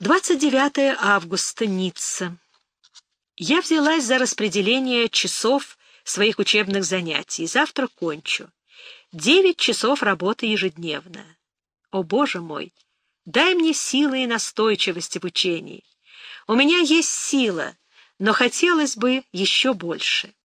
29 августа, Ницца. Я взялась за распределение часов своих учебных занятий. Завтра кончу. Девять часов работы ежедневно. О, Боже мой! Дай мне силы и настойчивости в учении. У меня есть сила, но хотелось бы еще больше.